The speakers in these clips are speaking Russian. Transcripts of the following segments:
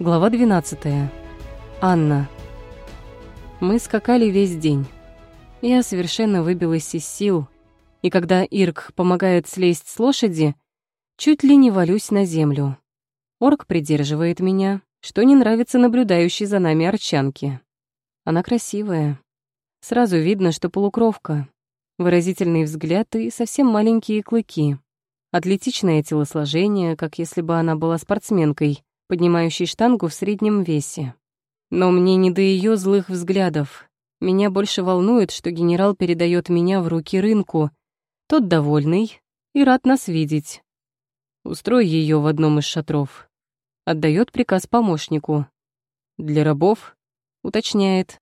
Глава 12. Анна. Мы скакали весь день. Я совершенно выбилась из сил, и когда Ирк помогает слезть с лошади, чуть ли не валюсь на землю. Орк придерживает меня, что не нравится наблюдающей за нами арчанке. Она красивая. Сразу видно, что полукровка. Выразительный взгляд и совсем маленькие клыки. Атлетичное телосложение, как если бы она была спортсменкой, поднимающей штангу в среднем весе. Но мне не до ее злых взглядов. Меня больше волнует, что генерал передает меня в руки рынку. Тот довольный и рад нас видеть. Устрой ее в одном из шатров. Отдает приказ помощнику. Для рабов, уточняет.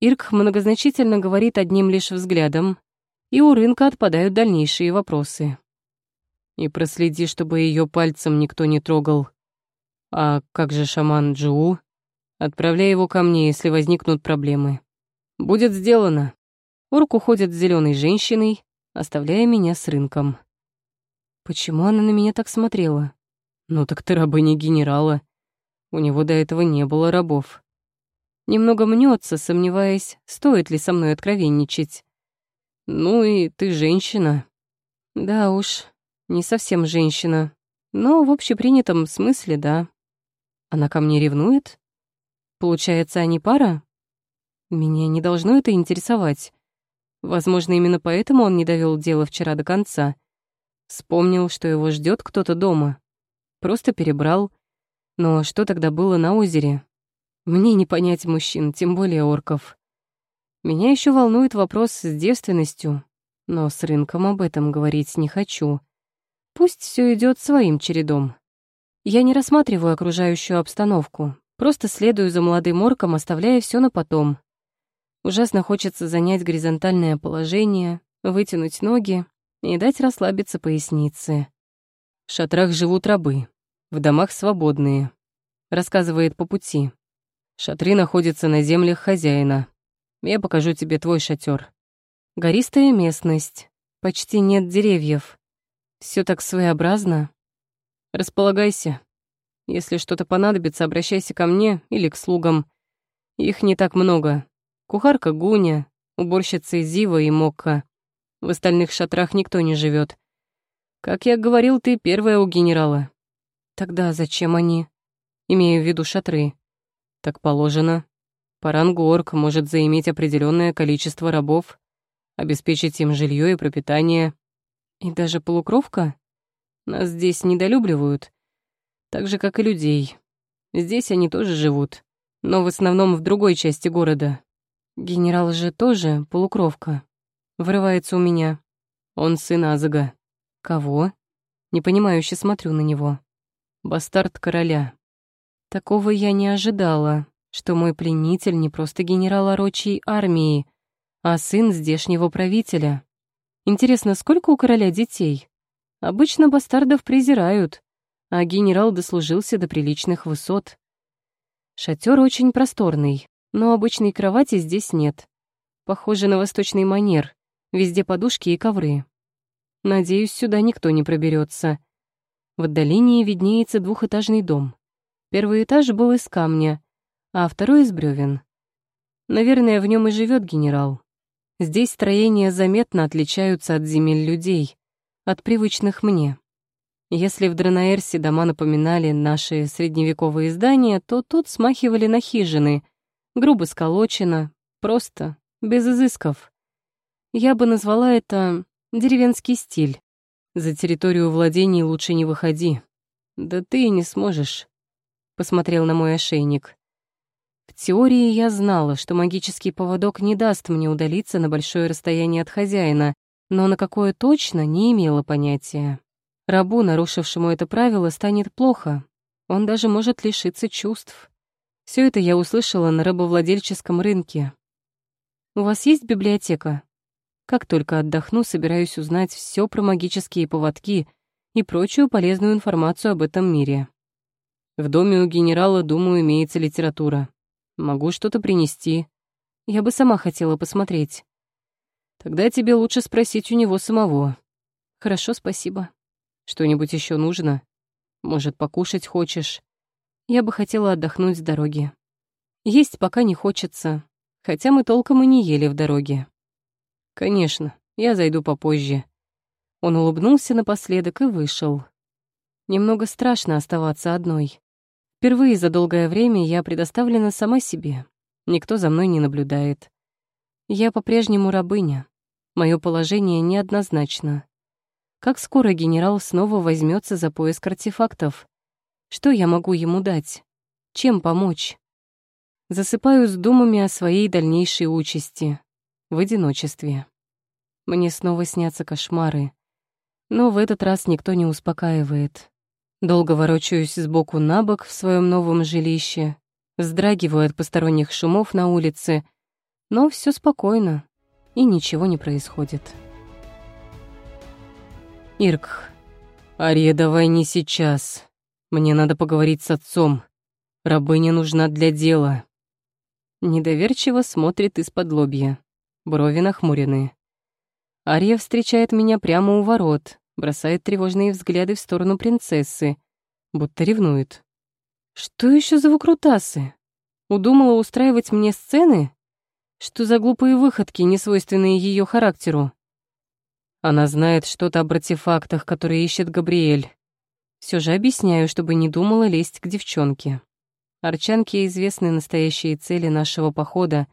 Ирк многозначительно говорит одним лишь взглядом, и у рынка отпадают дальнейшие вопросы. И проследи, чтобы ее пальцем никто не трогал. А как же шаман Джуу? Отправляй его ко мне, если возникнут проблемы. Будет сделано. Орк уходит с зеленой женщиной, оставляя меня с рынком. Почему она на меня так смотрела? Ну так ты рабыня генерала. У него до этого не было рабов. Немного мнется, сомневаясь, стоит ли со мной откровенничать. Ну и ты женщина. Да уж, не совсем женщина. Но в общепринятом смысле, да. Она ко мне ревнует? Получается, они пара? Меня не должно это интересовать. Возможно, именно поэтому он не довел дело вчера до конца. Вспомнил, что его ждет кто-то дома. Просто перебрал. Но что тогда было на озере? Мне не понять мужчин, тем более орков. Меня еще волнует вопрос с девственностью, но с рынком об этом говорить не хочу. Пусть все идет своим чередом. Я не рассматриваю окружающую обстановку, просто следую за молодым орком, оставляя все на потом. Ужасно хочется занять горизонтальное положение, вытянуть ноги и дать расслабиться пояснице. В шатрах живут рабы, в домах свободные, рассказывает по пути. Шатры находятся на землях хозяина. Я покажу тебе твой шатер. Гористая местность, почти нет деревьев. Все так своеобразно. Располагайся. Если что-то понадобится, обращайся ко мне или к слугам. Их не так много. Кухарка Гуня, уборщицы Зива и Мокка. В остальных шатрах никто не живет. Как я говорил, ты первая у генерала. Тогда зачем они? Имею в виду шатры. Так положено. Парангорг может заиметь определенное количество рабов, обеспечить им жилье и пропитание. И даже полукровка? Нас здесь недолюбливают, так же, как и людей. Здесь они тоже живут, но в основном в другой части города. Генерал же тоже полукровка. Вырывается у меня. Он сын Азага. Кого? Непонимающе смотрю на него. Бастард короля. Такого я не ожидала, что мой пленитель не просто генерал орочей армии, а сын здешнего правителя. Интересно, сколько у короля детей? Обычно бастардов презирают, а генерал дослужился до приличных высот. Шатер очень просторный, но обычной кровати здесь нет. Похоже на восточный манер, везде подушки и ковры. Надеюсь, сюда никто не проберется. В отдалении виднеется двухэтажный дом. Первый этаж был из камня, а второй из бревен. Наверное, в нем и живет генерал. Здесь строения заметно отличаются от земель людей от привычных мне. Если в Дранаэрсе дома напоминали наши средневековые здания, то тут смахивали на хижины, грубо сколочено, просто, без изысков. Я бы назвала это деревенский стиль. За территорию владений лучше не выходи. Да ты и не сможешь. Посмотрел на мой ошейник. В теории я знала, что магический поводок не даст мне удалиться на большое расстояние от хозяина, но на какое точно не имела понятия. Рабу, нарушившему это правило, станет плохо. Он даже может лишиться чувств. Все это я услышала на рабовладельческом рынке. «У вас есть библиотека?» Как только отдохну, собираюсь узнать все про магические поводки и прочую полезную информацию об этом мире. В доме у генерала, думаю, имеется литература. Могу что-то принести. Я бы сама хотела посмотреть. Тогда тебе лучше спросить у него самого. Хорошо, спасибо. Что-нибудь еще нужно? Может, покушать хочешь? Я бы хотела отдохнуть с дороги. Есть пока не хочется, хотя мы толком и не ели в дороге. Конечно, я зайду попозже. Он улыбнулся напоследок и вышел. Немного страшно оставаться одной. Впервые за долгое время я предоставлена сама себе. Никто за мной не наблюдает. Я по-прежнему рабыня. Мое положение неоднозначно. Как скоро генерал снова возьмется за поиск артефактов? Что я могу ему дать? Чем помочь? Засыпаю с думами о своей дальнейшей участи. В одиночестве. Мне снова снятся кошмары. Но в этот раз никто не успокаивает. Долго ворочаюсь сбоку на бок в своем новом жилище, вздрагиваю от посторонних шумов на улице, но все спокойно, и ничего не происходит. Ирк. Ария, давай не сейчас. Мне надо поговорить с отцом. Рабыня нужна для дела. Недоверчиво смотрит из-под лобья. Брови нахмурены. Ария встречает меня прямо у ворот, бросает тревожные взгляды в сторону принцессы, будто ревнует. Что еще за выкрутасы? Удумала устраивать мне сцены? Что за глупые выходки, несвойственные ее характеру? Она знает что-то об артефактах, которые ищет Габриэль. Все же объясняю, чтобы не думала лезть к девчонке. Арчанке известны настоящие цели нашего похода.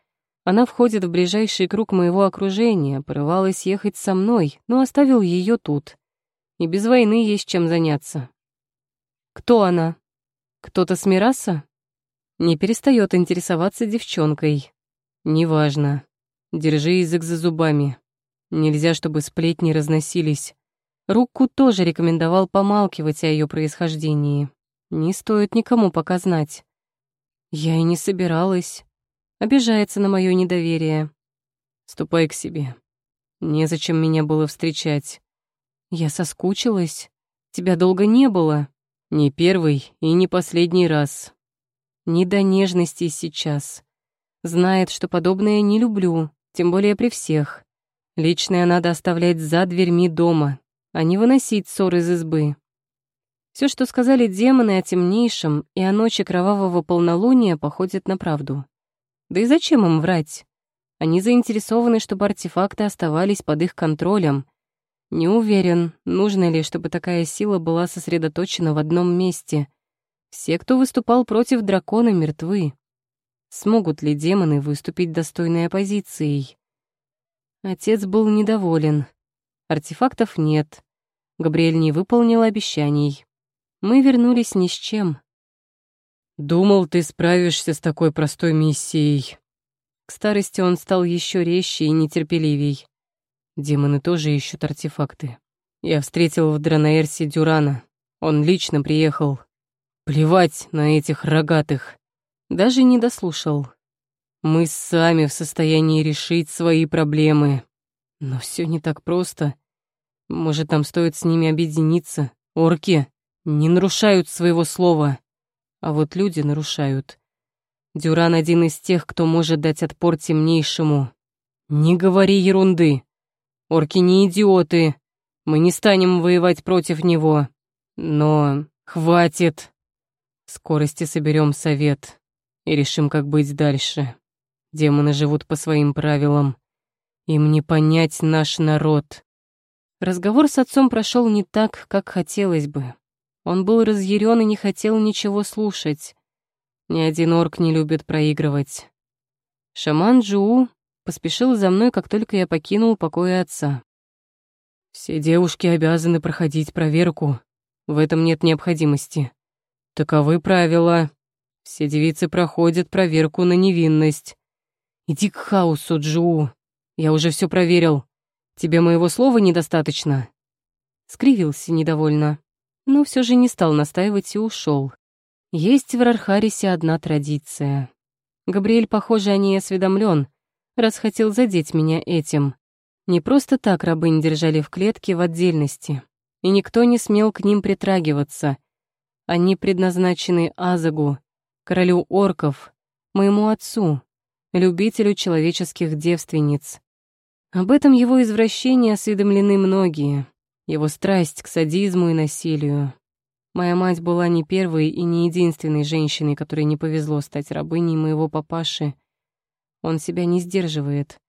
Она входит в ближайший круг моего окружения, порывалась ехать со мной, но оставил ее тут. И без войны есть чем заняться. Кто она? Кто-то с Мираса? Не перестает интересоваться девчонкой. Неважно. Держи язык за зубами. Нельзя, чтобы сплетни разносились. Руку тоже рекомендовал помалкивать о ее происхождении. Не стоит никому пока знать. Я и не собиралась. Обижается на мое недоверие. Ступай к себе. Незачем меня было встречать. Я соскучилась. Тебя долго не было. Не первый и не последний раз. Не до нежности сейчас. Знает, что подобное не люблю, тем более при всех. Личное надо оставлять за дверьми дома, а не выносить ссор из избы. Все, что сказали демоны о темнейшем и о ночи кровавого полнолуния, походит на правду. Да и зачем им врать? Они заинтересованы, чтобы артефакты оставались под их контролем. Не уверен, нужно ли, чтобы такая сила была сосредоточена в одном месте. Все, кто выступал против дракона, мертвы. Смогут ли демоны выступить достойной оппозицией? Отец был недоволен. Артефактов нет. Габриэль не выполнил обещаний. Мы вернулись ни с чем. «Думал, ты справишься с такой простой миссией». К старости он стал еще резче и нетерпеливей. Демоны тоже ищут артефакты. Я встретил в Дранаэрсе Дюрана. Он лично приехал. Плевать на этих рогатых. Даже не дослушал. Мы сами в состоянии решить свои проблемы. Но все не так просто. Может, нам стоит с ними объединиться. Орки не нарушают своего слова. А вот люди нарушают. Дюран один из тех, кто может дать отпор темнейшему. Не говори ерунды. Орки не идиоты. Мы не станем воевать против него. Но хватит. В скорости соберем совет и решим, как быть дальше. Демоны живут по своим правилам. Им не понять наш народ. Разговор с отцом прошел не так, как хотелось бы. Он был разъярен и не хотел ничего слушать. Ни один орк не любит проигрывать. Шаман Джуу поспешил за мной, как только я покинул покои отца. Все девушки обязаны проходить проверку. В этом нет необходимости. Таковы правила. Все девицы проходят проверку на невинность. «Иди к хаосу, Джу. Я уже все проверил. Тебе моего слова недостаточно?» Скривился недовольно, но все же не стал настаивать и ушел. Есть в Рархарисе одна традиция. Габриэль, похоже, о ней осведомлен, раз хотел задеть меня этим. Не просто так рабынь держали в клетке в отдельности, и никто не смел к ним притрагиваться. Они предназначены Азагу, королю орков, моему отцу, любителю человеческих девственниц. Об этом его извращении осведомлены многие, его страсть к садизму и насилию. Моя мать была не первой и не единственной женщиной, которой не повезло стать рабыней моего папаши. Он себя не сдерживает.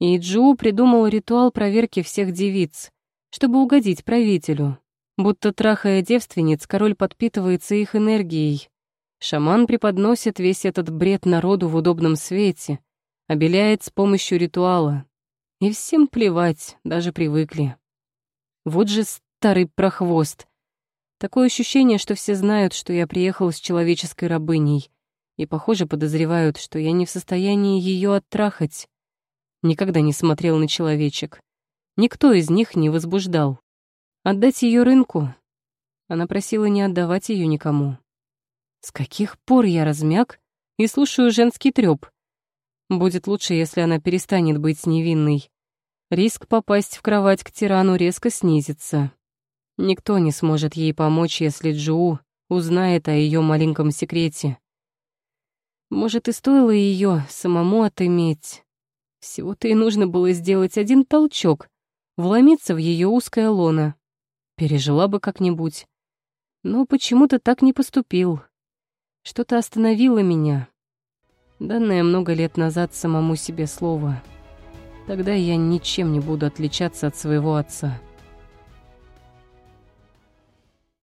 И Джу придумал ритуал проверки всех девиц, чтобы угодить правителю. Будто трахая девственниц, король подпитывается их энергией. Шаман преподносит весь этот бред народу в удобном свете, обеляет с помощью ритуала. И всем плевать, даже привыкли. Вот же старый прохвост. Такое ощущение, что все знают, что я приехал с человеческой рабыней, и, похоже, подозревают, что я не в состоянии ее оттрахать. Никогда не смотрел на человечек. Никто из них не возбуждал. Отдать ее рынку? Она просила не отдавать ее никому. С каких пор я размяк и слушаю женский трёп? Будет лучше, если она перестанет быть невинной. Риск попасть в кровать к тирану резко снизится. Никто не сможет ей помочь, если Джоу узнает о ее маленьком секрете. Может, и стоило ее самому отыметь. Всего-то и нужно было сделать один толчок, вломиться в ее узкое лоно. Пережила бы как-нибудь. Но почему-то так не поступил. Что-то остановило меня. Данное много лет назад самому себе слово. Тогда я ничем не буду отличаться от своего отца.